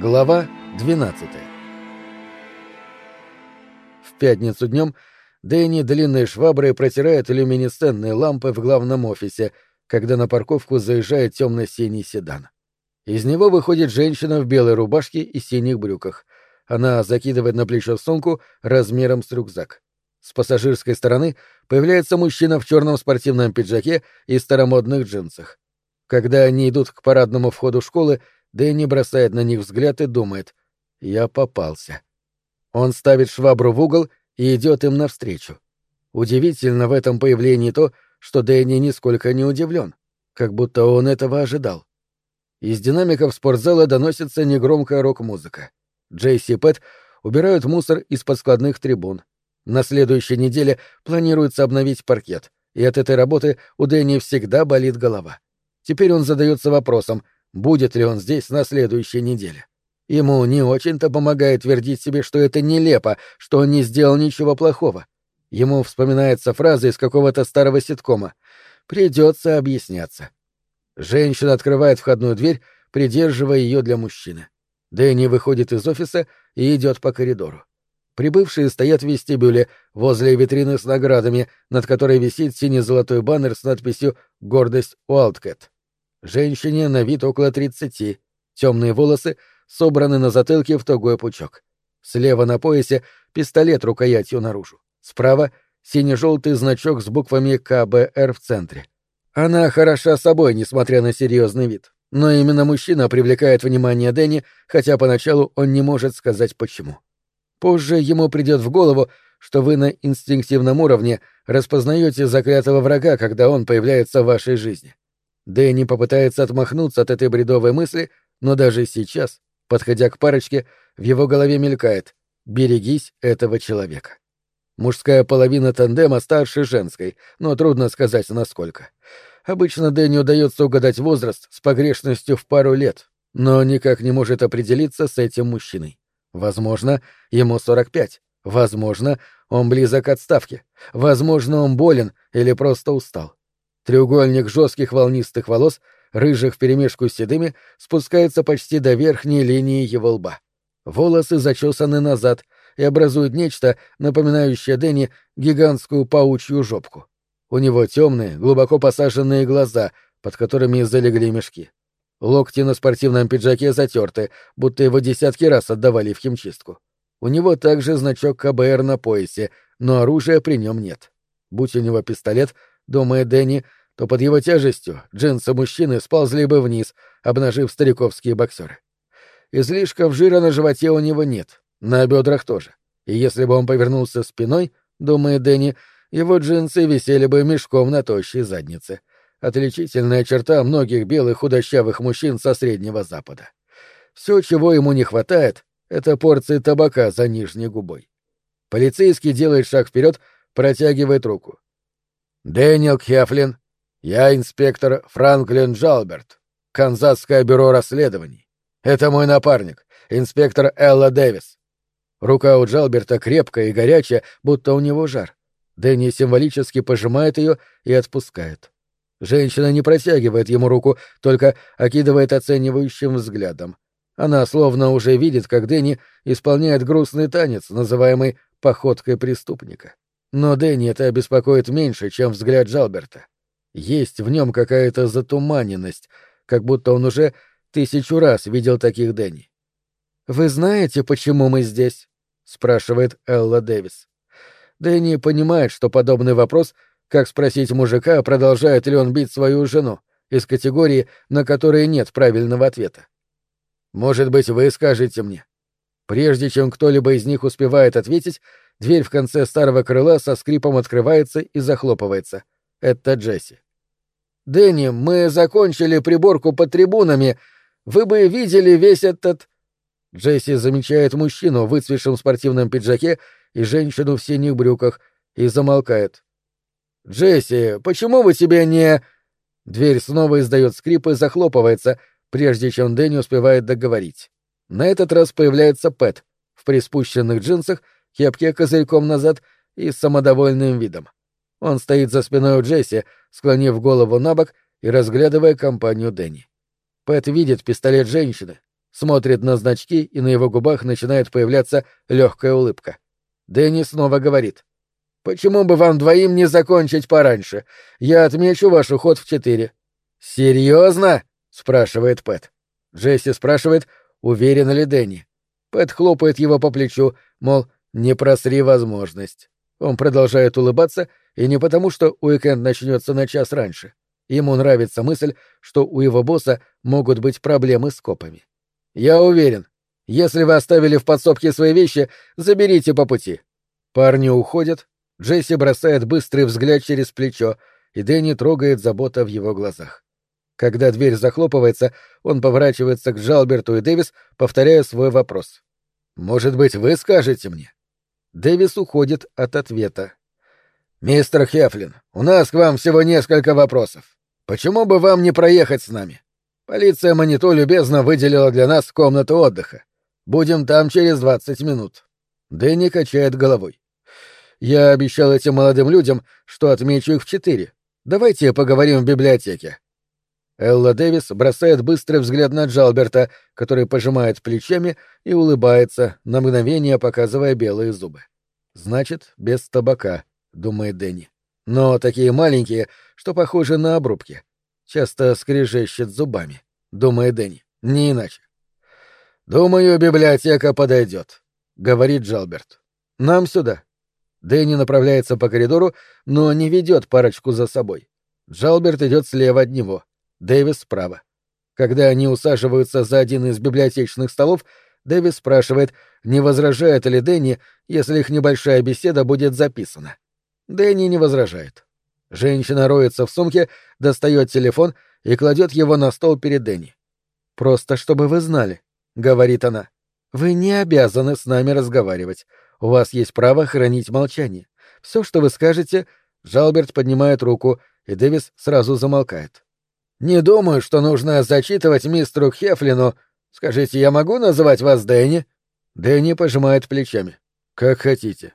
Глава 12 В пятницу днем Дэнни длинной шваброй протирает люминесцентные лампы в главном офисе, когда на парковку заезжает темно-синий седан. Из него выходит женщина в белой рубашке и синих брюках. Она закидывает на плечо сумку размером с рюкзак. С пассажирской стороны появляется мужчина в черном спортивном пиджаке и старомодных джинсах. Когда они идут к парадному входу школы, Дэнни бросает на них взгляд и думает «Я попался». Он ставит швабру в угол и идет им навстречу. Удивительно в этом появлении то, что Дэнни нисколько не удивлен, как будто он этого ожидал. Из динамиков спортзала доносится негромкая рок-музыка. Джейси и Пэт убирают мусор из-под складных трибун. На следующей неделе планируется обновить паркет, и от этой работы у Дэнни всегда болит голова. Теперь он задается вопросом, будет ли он здесь на следующей неделе. Ему не очень-то помогает твердить себе, что это нелепо, что он не сделал ничего плохого. Ему вспоминается фраза из какого-то старого ситкома. «Придется объясняться». Женщина открывает входную дверь, придерживая ее для мужчины. Дэнни выходит из офиса и идет по коридору. Прибывшие стоят в вестибюле, возле витрины с наградами, над которой висит синий-золотой баннер с надписью «Гордость Уайлдкэт». Женщине на вид около тридцати, темные волосы собраны на затылке в тугой пучок. Слева на поясе пистолет рукоятью наружу. Справа — сине-желтый значок с буквами КБР в центре. Она хороша собой, несмотря на серьезный вид. Но именно мужчина привлекает внимание Дэнни, хотя поначалу он не может сказать почему. Позже ему придет в голову, что вы на инстинктивном уровне распознаете заклятого врага, когда он появляется в вашей жизни. Дэнни попытается отмахнуться от этой бредовой мысли, но даже сейчас, подходя к парочке, в его голове мелькает «берегись этого человека». Мужская половина тандема старше женской, но трудно сказать насколько. Обычно Дэнни удается угадать возраст с погрешностью в пару лет, но никак не может определиться с этим мужчиной. Возможно, ему 45. Возможно, он близок к отставке. Возможно, он болен или просто устал. Треугольник жестких волнистых волос, рыжих вперемешку с седыми, спускается почти до верхней линии его лба. Волосы зачесаны назад и образуют нечто, напоминающее Дэнни гигантскую паучью жопку. У него темные, глубоко посаженные глаза, под которыми залегли мешки. Локти на спортивном пиджаке затерты, будто его десятки раз отдавали в химчистку. У него также значок КБР на поясе, но оружия при нем нет. Будь у него пистолет, думает Дэнни, то под его тяжестью джинсы мужчины сползли бы вниз, обнажив стариковские боксеры. Излишков жира на животе у него нет, на бедрах тоже. И если бы он повернулся спиной, думает Дэнни, его джинсы висели бы мешком на тощей заднице отличительная черта многих белых худощавых мужчин со Среднего Запада. Все, чего ему не хватает, это порции табака за нижней губой. Полицейский делает шаг вперед, протягивает руку. «Дэниел Хефлин, я инспектор Франклин Джалберт, Канзасское бюро расследований. Это мой напарник, инспектор Элла Дэвис». Рука у Джалберта крепкая и горячая, будто у него жар. Дэнни символически пожимает ее и отпускает. Женщина не протягивает ему руку, только окидывает оценивающим взглядом. Она словно уже видит, как Дэнни исполняет грустный танец, называемый «походкой преступника». Но Дэнни это беспокоит меньше, чем взгляд Джалберта. Есть в нем какая-то затуманенность, как будто он уже тысячу раз видел таких Дэнни. «Вы знаете, почему мы здесь?» — спрашивает Элла Дэвис. Дэнни понимает, что подобный вопрос — как спросить мужика, продолжает ли он бить свою жену, из категории, на которые нет правильного ответа. Может быть, вы скажете мне. Прежде чем кто-либо из них успевает ответить, дверь в конце старого крыла со скрипом открывается и захлопывается. Это Джесси. «Дэнни, мы закончили приборку под трибунами. Вы бы видели весь этот...» Джесси замечает мужчину в выцветшем спортивном пиджаке и женщину в синих брюках и замолкает. «Джесси, почему вы себе не...» Дверь снова издает скрип и захлопывается, прежде чем Дэнни успевает договорить. На этот раз появляется Пэт в приспущенных джинсах, кепке козырьком назад и с самодовольным видом. Он стоит за спиной у Джесси, склонив голову на бок и разглядывая компанию Дэнни. Пэт видит пистолет женщины, смотрит на значки, и на его губах начинает появляться легкая улыбка. Дэнни снова говорит. «Почему бы вам двоим не закончить пораньше? Я отмечу ваш уход в четыре». «Серьезно?» — спрашивает Пэт. Джесси спрашивает, уверен ли Дэнни. Пэт хлопает его по плечу, мол, не просри возможность. Он продолжает улыбаться, и не потому, что уикенд начнется на час раньше. Ему нравится мысль, что у его босса могут быть проблемы с копами. «Я уверен. Если вы оставили в подсобке свои вещи, заберите по пути». Парни уходят, Джесси бросает быстрый взгляд через плечо, и Дэнни трогает забота в его глазах. Когда дверь захлопывается, он поворачивается к Джалберту и Дэвис, повторяя свой вопрос. «Может быть, вы скажете мне?» Дэвис уходит от ответа. «Мистер Хефлин, у нас к вам всего несколько вопросов. Почему бы вам не проехать с нами? Полиция Маниту любезно выделила для нас комнату отдыха. Будем там через двадцать минут». Дэнни качает головой. «Я обещал этим молодым людям, что отмечу их в четыре. Давайте поговорим в библиотеке». Элла Дэвис бросает быстрый взгляд на Джалберта, который пожимает плечами и улыбается, на мгновение показывая белые зубы. «Значит, без табака», — думает Дэнни. «Но такие маленькие, что похожи на обрубки. Часто скрежещет зубами», — думает Дэнни. «Не иначе». «Думаю, библиотека подойдет», — говорит Джалберт. «Нам сюда». Дэнни направляется по коридору, но не ведет парочку за собой. Джалберт идет слева от него — Дэвис справа. Когда они усаживаются за один из библиотечных столов, Дэвис спрашивает, не возражает ли Дэнни, если их небольшая беседа будет записана. Дэнни не возражает. Женщина роется в сумке, достает телефон и кладет его на стол перед Дэнни. «Просто чтобы вы знали», — говорит она. «Вы не обязаны с нами разговаривать. У вас есть право хранить молчание. Все, что вы скажете...» Жалберт поднимает руку, и Дэвис сразу замолкает. Не думаю, что нужно зачитывать мистеру Хефлину. Скажите, я могу называть вас Дэнни? Дэнни пожимает плечами. Как хотите.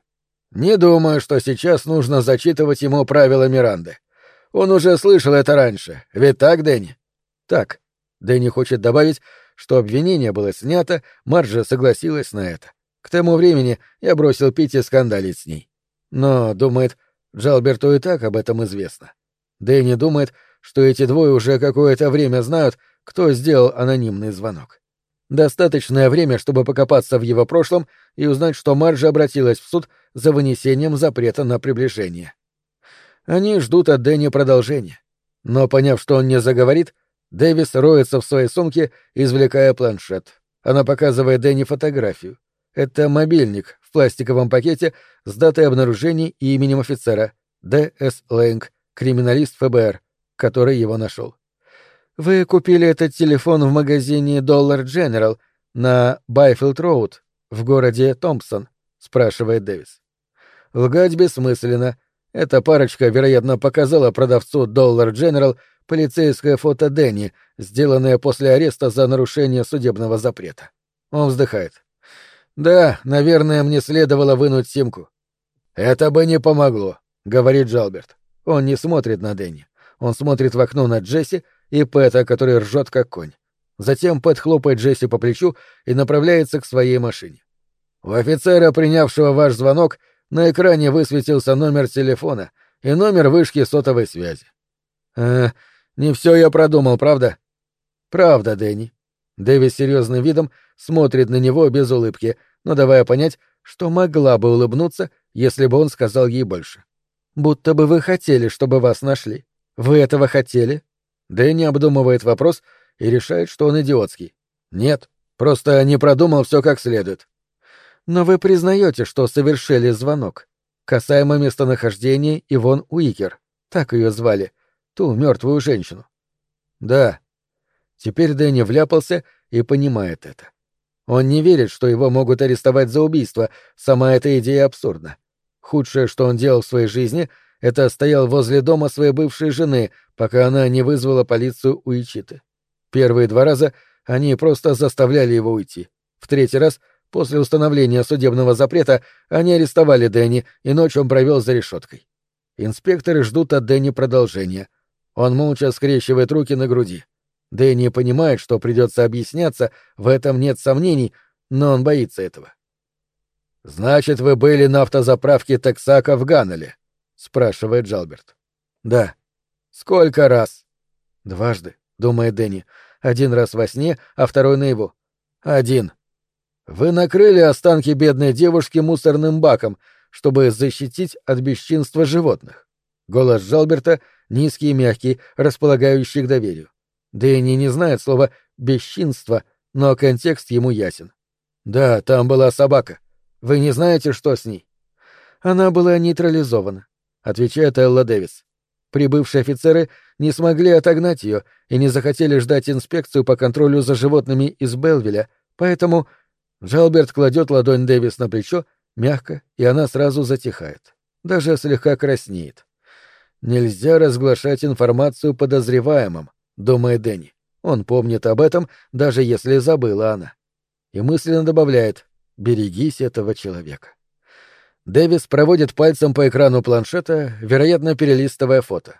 Не думаю, что сейчас нужно зачитывать ему правила Миранды. Он уже слышал это раньше. Ведь так, Дэнни? Так. Дэнни хочет добавить, что обвинение было снято, Марджа согласилась на это. К тому времени я бросил пить и скандалить с ней. Но, думает, Джалберту и так об этом известно. Дэнни думает, что эти двое уже какое-то время знают, кто сделал анонимный звонок. Достаточное время, чтобы покопаться в его прошлом и узнать, что Марджи обратилась в суд за вынесением запрета на приближение. Они ждут от Дэнни продолжения. Но, поняв, что он не заговорит, Дэвис роется в своей сумке, извлекая планшет. Она показывает Дэнни фотографию. Это мобильник в пластиковом пакете с датой обнаружения и именем офицера. Д.С. Лэнг, криминалист ФБР, который его нашел. Вы купили этот телефон в магазине Dollar General на Байфилд Роуд в городе Томпсон? спрашивает Дэвис. Лгать бессмысленно. Эта парочка, вероятно, показала продавцу Dollar General полицейское фото Дэнни, сделанное после ареста за нарушение судебного запрета. Он вздыхает. «Да, наверное, мне следовало вынуть симку». «Это бы не помогло», — говорит Джалберт. Он не смотрит на Дэнни. Он смотрит в окно на Джесси и Пэта, который ржет как конь. Затем Пэт хлопает Джесси по плечу и направляется к своей машине. У офицера, принявшего ваш звонок, на экране высветился номер телефона и номер вышки сотовой связи. Э, не все я продумал, правда? Правда, Дэнни. Дэви серьезным видом смотрит на него без улыбки, но давая понять, что могла бы улыбнуться, если бы он сказал ей больше. Будто бы вы хотели, чтобы вас нашли. Вы этого хотели? Дэнни обдумывает вопрос и решает, что он идиотский. Нет, просто не продумал все как следует. Но вы признаете, что совершили звонок. Касаемо местонахождения Ивон Уикер. Так ее звали. Ту мертвую женщину. Да. Теперь Дэнни вляпался и понимает это. Он не верит, что его могут арестовать за убийство. Сама эта идея абсурдна. Худшее, что он делал в своей жизни — это стоял возле дома своей бывшей жены, пока она не вызвала полицию у Ичиты. Первые два раза они просто заставляли его уйти. В третий раз, после установления судебного запрета, они арестовали Дэнни, и ночь он провел за решеткой. Инспекторы ждут от Дэнни продолжения. Он молча скрещивает руки на груди. Дэнни понимает, что придется объясняться, в этом нет сомнений, но он боится этого. «Значит, вы были на автозаправке Тексака в Ганнеле?» — спрашивает Джалберт. «Да». «Сколько раз?» «Дважды», — думает Дэнни. «Один раз во сне, а второй наяву». «Один». «Вы накрыли останки бедной девушки мусорным баком, чтобы защитить от бесчинства животных». Голос Джалберта низкий и мягкий, располагающий к доверию. Дэнни не знает слова «бесчинство», но контекст ему ясен. «Да, там была собака. Вы не знаете, что с ней?» «Она была нейтрализована», — отвечает Элла Дэвис. Прибывшие офицеры не смогли отогнать ее и не захотели ждать инспекцию по контролю за животными из Белвиля, поэтому Джалберт кладет ладонь Дэвис на плечо, мягко, и она сразу затихает. Даже слегка краснеет. Нельзя разглашать информацию подозреваемым, думает Дэнни. Он помнит об этом, даже если забыла она. И мысленно добавляет «берегись этого человека». Дэвис проводит пальцем по экрану планшета, вероятно, перелистывая фото.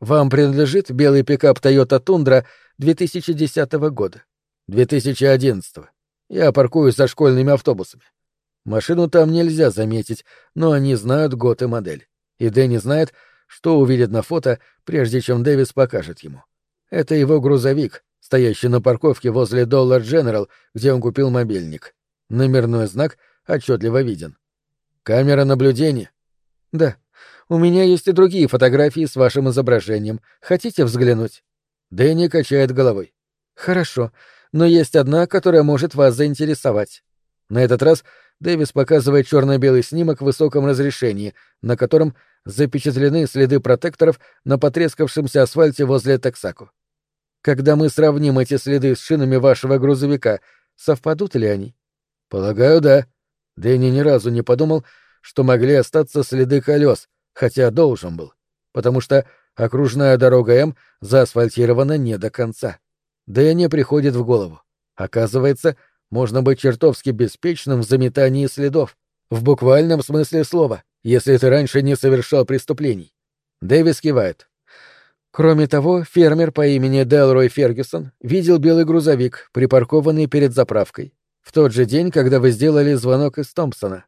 «Вам принадлежит белый пикап Toyota Tundra 2010 года?» «2011. Я паркуюсь за школьными автобусами. Машину там нельзя заметить, но они знают год и модель. И Дэнни знает, что увидит на фото, прежде чем Дэвис покажет ему. Это его грузовик, стоящий на парковке возле Dollar General, где он купил мобильник. Номерной знак отчетливо виден. Камера наблюдения? Да. У меня есть и другие фотографии с вашим изображением. Хотите взглянуть? Дэнни качает головой. Хорошо, но есть одна, которая может вас заинтересовать. На этот раз Дэвис показывает черно-белый снимок в высоком разрешении, на котором запечатлены следы протекторов на потрескавшемся асфальте возле Тексаку. Когда мы сравним эти следы с шинами вашего грузовика, совпадут ли они? Полагаю, да. Дэнни ни разу не подумал, что могли остаться следы колес, хотя должен был, потому что окружная дорога М заасфальтирована не до конца. Дэнни приходит в голову. Оказывается, можно быть чертовски беспечным в заметании следов, в буквальном смысле слова если ты раньше не совершал преступлений. Дэвис кивает. Кроме того, фермер по имени Делрой Фергюсон видел белый грузовик, припаркованный перед заправкой. В тот же день, когда вы сделали звонок из Томпсона.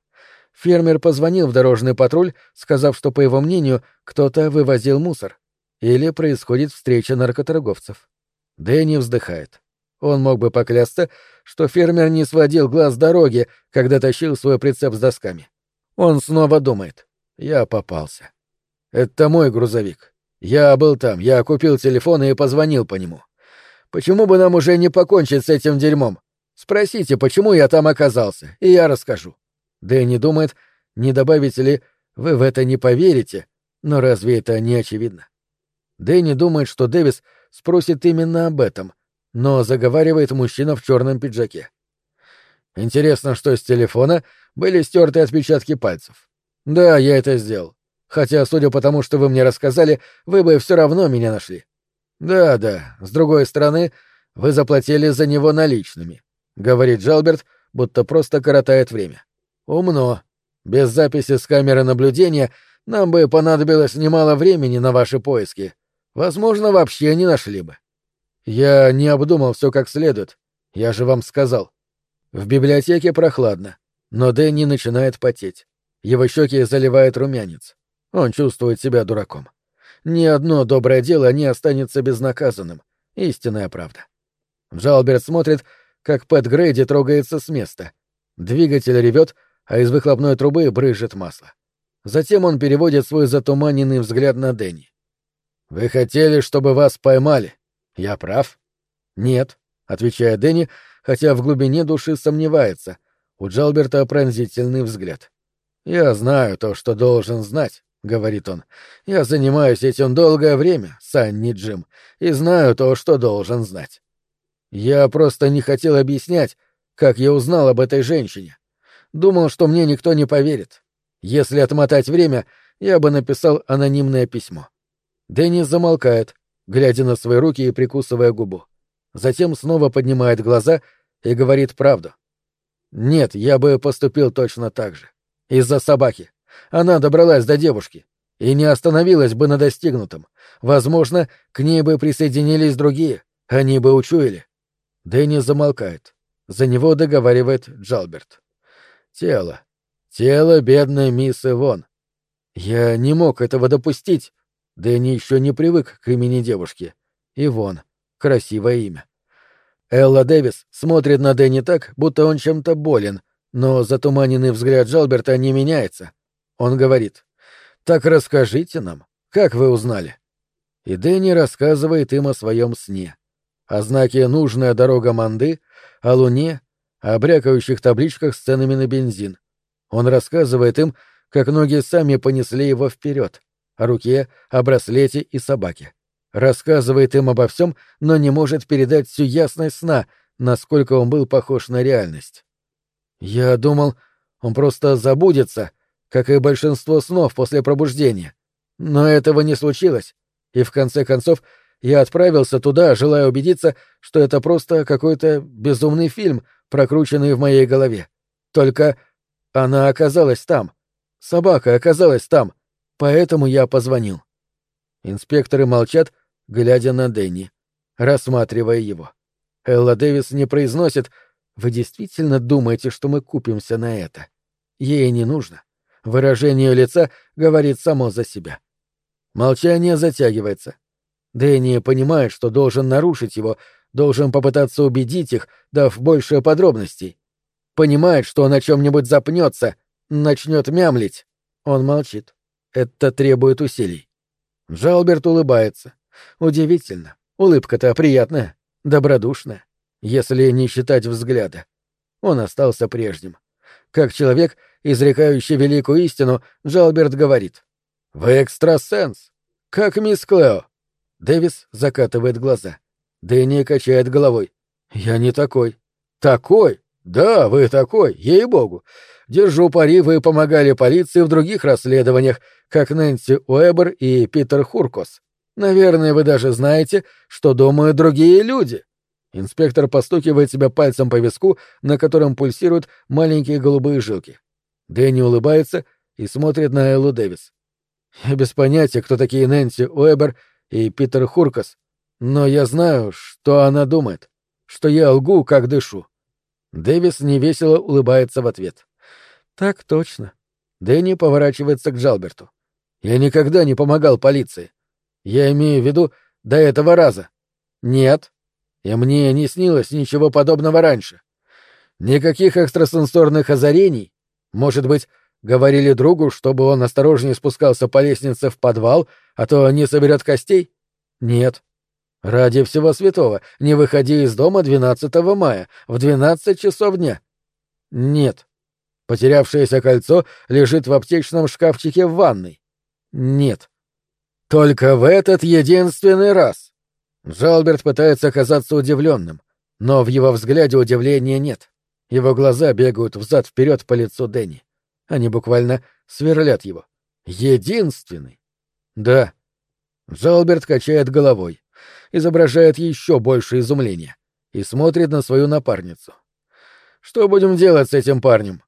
Фермер позвонил в дорожный патруль, сказав, что, по его мнению, кто-то вывозил мусор. Или происходит встреча наркоторговцев. Дэнни вздыхает. Он мог бы поклясться, что фермер не сводил глаз с дороги, когда тащил свой прицеп с досками. Он снова думает. Я попался. Это мой грузовик. Я был там, я купил телефон и позвонил по нему. Почему бы нам уже не покончить с этим дерьмом? Спросите, почему я там оказался, и я расскажу. Дэнни думает, не добавите ли, вы в это не поверите, но разве это не очевидно? Дэнни думает, что Дэвис спросит именно об этом, но заговаривает мужчина в черном пиджаке. Интересно, что с телефона были стерты отпечатки пальцев. Да, я это сделал. Хотя, судя по тому, что вы мне рассказали, вы бы все равно меня нашли. Да, да. С другой стороны, вы заплатили за него наличными, говорит Джалберт, будто просто коротает время. Умно. Без записи с камеры наблюдения нам бы понадобилось немало времени на ваши поиски. Возможно, вообще не нашли бы. Я не обдумал все как следует. Я же вам сказал. В библиотеке прохладно, но Дэнни начинает потеть. Его щеки заливает румянец. Он чувствует себя дураком. Ни одно доброе дело не останется безнаказанным. Истинная правда. Джалберт смотрит, как Пэт Грейди трогается с места. Двигатель ревет, а из выхлопной трубы брызжет масло. Затем он переводит свой затуманенный взгляд на Дэнни. «Вы хотели, чтобы вас поймали. Я прав?» «Нет», — отвечает Дэнни, хотя в глубине души сомневается. У Джалберта пронзительный взгляд. «Я знаю то, что должен знать», — говорит он. «Я занимаюсь этим долгое время, Санни Джим, и знаю то, что должен знать. Я просто не хотел объяснять, как я узнал об этой женщине. Думал, что мне никто не поверит. Если отмотать время, я бы написал анонимное письмо». Деннис замолкает, глядя на свои руки и прикусывая губу затем снова поднимает глаза и говорит правду. «Нет, я бы поступил точно так же. Из-за собаки. Она добралась до девушки и не остановилась бы на достигнутом. Возможно, к ней бы присоединились другие, Они бы учуяли. Дэнни замолкает. За него договаривает Джалберт. Тело. Тело бедной мисс Ивон. Я не мог этого допустить. Дэнни еще не привык к имени девушки. Ивон. Красивое имя. Элла Дэвис смотрит на Дэнни так, будто он чем-то болен, но затуманенный взгляд Джалберта не меняется. Он говорит. «Так расскажите нам, как вы узнали?» И Дэнни рассказывает им о своем сне. О знаке «Нужная дорога Манды», о луне, о брякающих табличках с ценами на бензин. Он рассказывает им, как ноги сами понесли его вперед, о руке, о браслете и собаке. Рассказывает им обо всем, но не может передать всю ясность сна, насколько он был похож на реальность. Я думал, он просто забудется, как и большинство снов после пробуждения. Но этого не случилось, и в конце концов я отправился туда, желая убедиться, что это просто какой-то безумный фильм, прокрученный в моей голове. Только она оказалась там. Собака оказалась там. Поэтому я позвонил. Инспекторы молчат, глядя на Дэнни, рассматривая его. Элла Дэвис не произносит «Вы действительно думаете, что мы купимся на это?» Ей не нужно. Выражение лица говорит само за себя. Молчание затягивается. Дэнни понимает, что должен нарушить его, должен попытаться убедить их, дав больше подробностей. Понимает, что он о чем-нибудь запнется, начнет мямлить. Он молчит. Это требует усилий. Жалберт улыбается. Удивительно. Улыбка-то приятная, добродушная, если не считать взгляда. Он остался прежним. Как человек, изрекающий великую истину, Джалберт говорит. «Вы экстрасенс! Как мисс Клео!» Дэвис закатывает глаза. Дэнни качает головой. «Я не такой». «Такой? Да, вы такой, ей-богу. Держу пари, вы помогали полиции в других расследованиях, как Нэнси Уэбер и Питер Хуркос. Наверное, вы даже знаете, что думают другие люди». Инспектор постукивает себя пальцем по виску, на котором пульсируют маленькие голубые жилки. Дэнни улыбается и смотрит на Эллу Дэвис. «Я без понятия, кто такие Нэнси Уэбер и Питер Хуркас, но я знаю, что она думает, что я лгу, как дышу. Дэвис невесело улыбается в ответ. Так точно. Дэнни поворачивается к Джалберту. Я никогда не помогал полиции. Я имею в виду до этого раза. Нет. И мне не снилось ничего подобного раньше. Никаких экстрасенсорных озарений. Может быть, говорили другу, чтобы он осторожнее спускался по лестнице в подвал а то не соберет костей? Нет. Ради всего святого, не выходи из дома 12 мая, в 12 часов дня. Нет. Потерявшееся кольцо лежит в аптечном шкафчике в ванной. Нет. Только в этот единственный раз. Жалберт пытается казаться удивленным, но в его взгляде удивления нет. Его глаза бегают взад-вперед по лицу Дэнни. Они буквально сверлят его. Единственный. Да. Жалберт качает головой, изображает еще больше изумления и смотрит на свою напарницу. Что будем делать с этим парнем?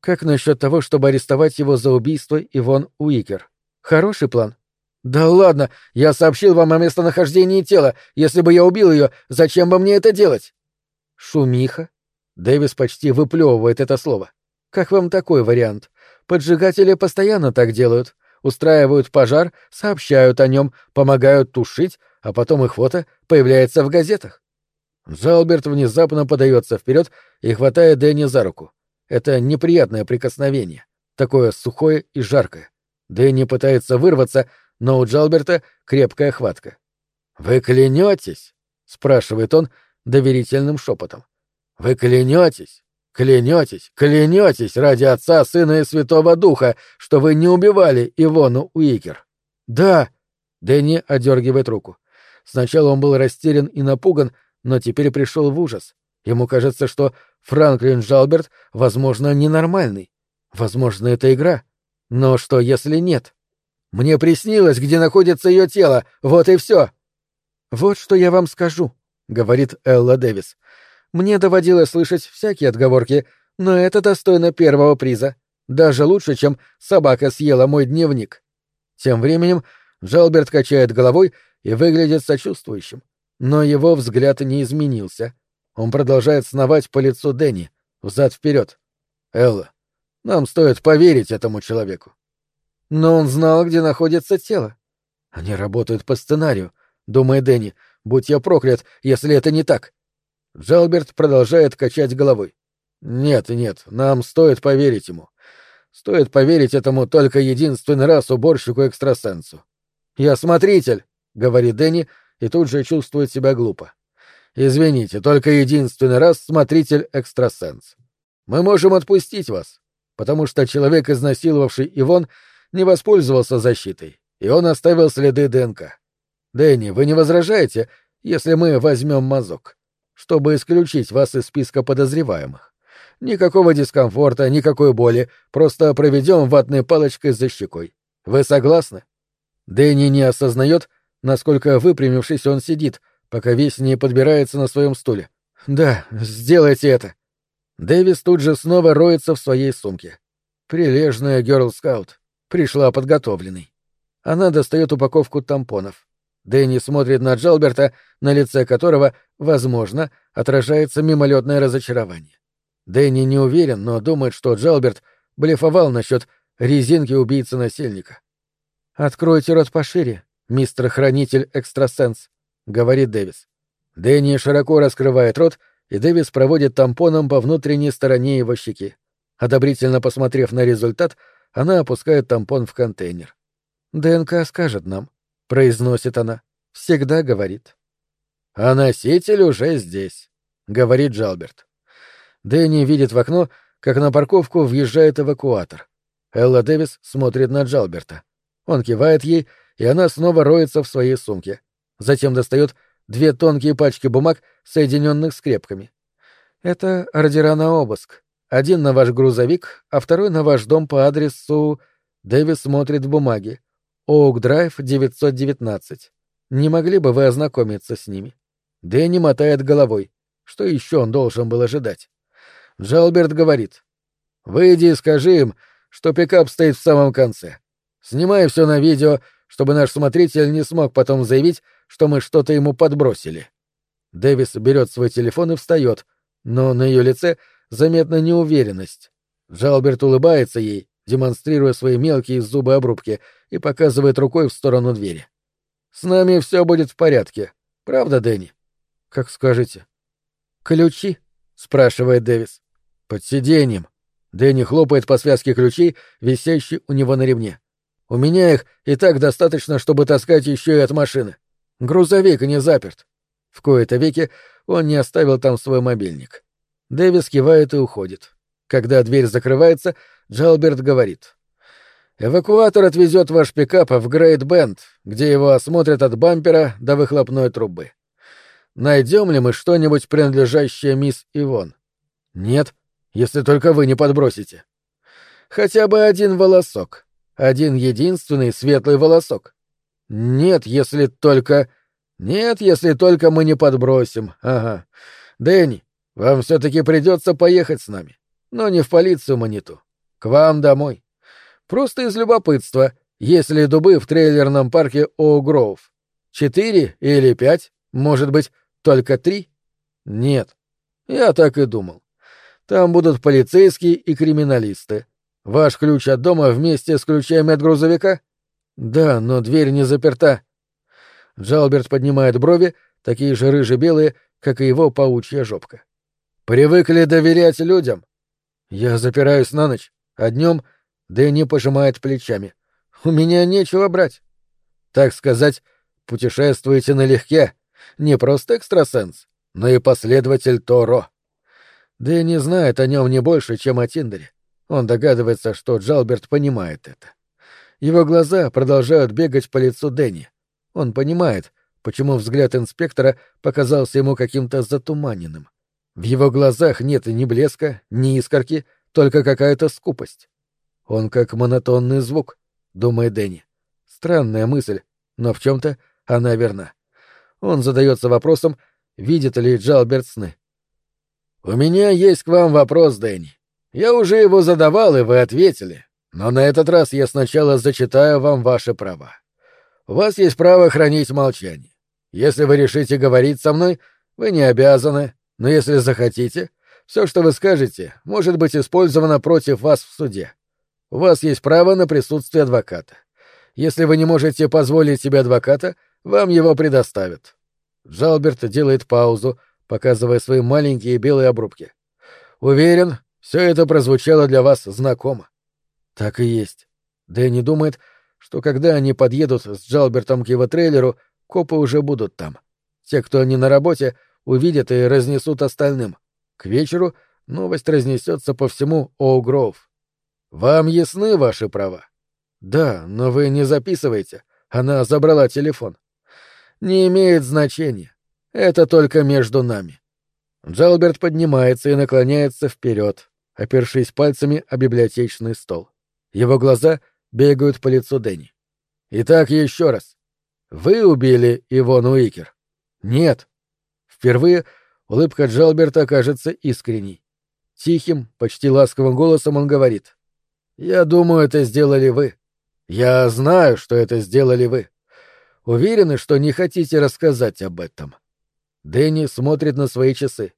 Как насчет того, чтобы арестовать его за убийство Ивон Уикер? Хороший план. Да ладно, я сообщил вам о местонахождении тела. Если бы я убил ее, зачем бы мне это делать? Шумиха. Дэвис почти выплевывает это слово. Как вам такой вариант? Поджигатели постоянно так делают устраивают пожар, сообщают о нем, помогают тушить, а потом их фото появляется в газетах. Жалберт внезапно подается вперед и хватает Дэнни за руку. Это неприятное прикосновение, такое сухое и жаркое. Дэнни пытается вырваться, но у Джалберта крепкая хватка. «Вы клянетесь?» — спрашивает он доверительным шепотом. «Вы клянетесь, Клянетесь, клянетесь ради Отца, Сына и Святого Духа, что вы не убивали Ивону Уикер. Да. Дэнни одергивает руку. Сначала он был растерян и напуган, но теперь пришел в ужас. Ему кажется, что Франклин Джалберт, возможно, ненормальный. Возможно, это игра. Но что, если нет? Мне приснилось, где находится ее тело. Вот и все. Вот что я вам скажу, говорит Элла Дэвис. Мне доводилось слышать всякие отговорки, но это достойно первого приза. Даже лучше, чем «собака съела мой дневник». Тем временем Джалберт качает головой и выглядит сочувствующим. Но его взгляд не изменился. Он продолжает сновать по лицу Дэнни, взад-вперед. Элла, нам стоит поверить этому человеку. Но он знал, где находится тело. Они работают по сценарию, думает Дэнни. Будь я проклят, если это не так. Джалберт продолжает качать головой. Нет, нет, нам стоит поверить ему. Стоит поверить этому только единственный раз уборщику-экстрасенсу. «Я смотритель», — говорит Дэнни, и тут же чувствует себя глупо. «Извините, только единственный раз смотритель-экстрасенс. Мы можем отпустить вас, потому что человек, изнасиловавший Ивон, не воспользовался защитой, и он оставил следы ДНК. Дэнни, вы не возражаете, если мы возьмем мазок, чтобы исключить вас из списка подозреваемых? Никакого дискомфорта, никакой боли, просто проведем ватной палочкой за щекой. Вы согласны? Дэнни не осознает, насколько выпрямившись он сидит, пока весь не подбирается на своем стуле. Да, сделайте это. Дэвис тут же снова роется в своей сумке. Прилежная герл-скаут. Пришла подготовленной. Она достает упаковку тампонов. Дэнни смотрит на Джалберта, на лице которого, возможно, отражается мимолетное разочарование. Дэнни не уверен, но думает, что Джалберт блефовал насчет резинки убийцы-насильника. «Откройте рот пошире, мистер Хранитель Экстрасенс», — говорит Дэвис. Дэнни широко раскрывает рот, и Дэвис проводит тампоном по внутренней стороне его щеки. Одобрительно посмотрев на результат, она опускает тампон в контейнер. «ДНК скажет нам», — произносит она. «Всегда говорит». «А носитель уже здесь», — говорит Джалберт. Дэнни видит в окно, как на парковку въезжает эвакуатор. Элла Дэвис смотрит на Джалберта. Он кивает ей, и она снова роется в своей сумке. Затем достает две тонкие пачки бумаг, соединенных скрепками. Это ордера на обыск. Один на ваш грузовик, а второй на ваш дом по адресу... Дэвис смотрит в бумаги. Оук-драйв, 919. Не могли бы вы ознакомиться с ними? Дэнни мотает головой. Что еще он должен был ожидать? Джалберт говорит. «Выйди и скажи им, что пикап стоит в самом конце. Снимай все на видео, чтобы наш смотритель не смог потом заявить, что мы что-то ему подбросили». Дэвис берет свой телефон и встает, но на ее лице заметна неуверенность. Джалберт улыбается ей, демонстрируя свои мелкие зубы обрубки, и показывает рукой в сторону двери. «С нами все будет в порядке. Правда, Дэнни?» «Как скажете». «Ключи?» — спрашивает Дэвис. «Под сиденьем». Дэнни хлопает по связке ключей, висящей у него на ремне. «У меня их и так достаточно, чтобы таскать еще и от машины. Грузовик не заперт». В кои-то веки он не оставил там свой мобильник. Дэвис кивает и уходит. Когда дверь закрывается, Джалберт говорит. «Эвакуатор отвезет ваш пикап в Грейт Бенд, где его осмотрят от бампера до выхлопной трубы. Найдем ли мы что-нибудь, принадлежащее мисс Ивон?» «Нет», если только вы не подбросите. Хотя бы один волосок. Один единственный светлый волосок. Нет, если только... Нет, если только мы не подбросим. Ага. Дэнни, вам все-таки придется поехать с нами. Но не в полицию Маниту. К вам домой. Просто из любопытства, есть ли дубы в трейлерном парке О'Гроув. Четыре или пять? Может быть, только три? Нет. Я так и думал. Там будут полицейские и криминалисты. Ваш ключ от дома вместе с ключами от грузовика? Да, но дверь не заперта. Джалберт поднимает брови, такие же рыже-белые, как и его паучья жопка. Привыкли доверять людям. Я запираюсь на ночь, а днем Дэнни пожимает плечами. У меня нечего брать. Так сказать, путешествуете налегке. Не просто экстрасенс, но и последователь Торо. Дэнни знает о нем не больше, чем о Тиндере. Он догадывается, что Джалберт понимает это. Его глаза продолжают бегать по лицу Дэнни. Он понимает, почему взгляд инспектора показался ему каким-то затуманенным. В его глазах нет ни блеска, ни искорки, только какая-то скупость. Он как монотонный звук, думает Дэнни. Странная мысль, но в чем-то она верна. Он задается вопросом, видит ли Джалберт сны. «У меня есть к вам вопрос, Дэнни. Я уже его задавал, и вы ответили. Но на этот раз я сначала зачитаю вам ваши права. У вас есть право хранить молчание. Если вы решите говорить со мной, вы не обязаны, но если захотите, все, что вы скажете, может быть использовано против вас в суде. У вас есть право на присутствие адвоката. Если вы не можете позволить себе адвоката, вам его предоставят. Жалберт делает паузу, показывая свои маленькие белые обрубки. Уверен, все это прозвучало для вас знакомо. Так и есть. Дэнни думает, что когда они подъедут с Джалбертом к его трейлеру, копы уже будут там. Те, кто не на работе, увидят и разнесут остальным. К вечеру новость разнесется по всему Оу-Гроув. Вам ясны ваши права? Да, но вы не записывайте. Она забрала телефон. Не имеет значения. Это только между нами. Джалберт поднимается и наклоняется вперед, опершись пальцами о библиотечный стол. Его глаза бегают по лицу Дэнни. Итак, еще раз. Вы убили Ивон Уикер? Нет. Впервые улыбка Джалберта кажется искренней. Тихим, почти ласковым голосом он говорит. «Я думаю, это сделали вы. Я знаю, что это сделали вы. Уверены, что не хотите рассказать об этом?» Дэнни смотрит на свои часы.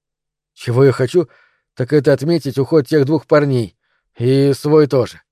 «Чего я хочу, так это отметить уход тех двух парней. И свой тоже.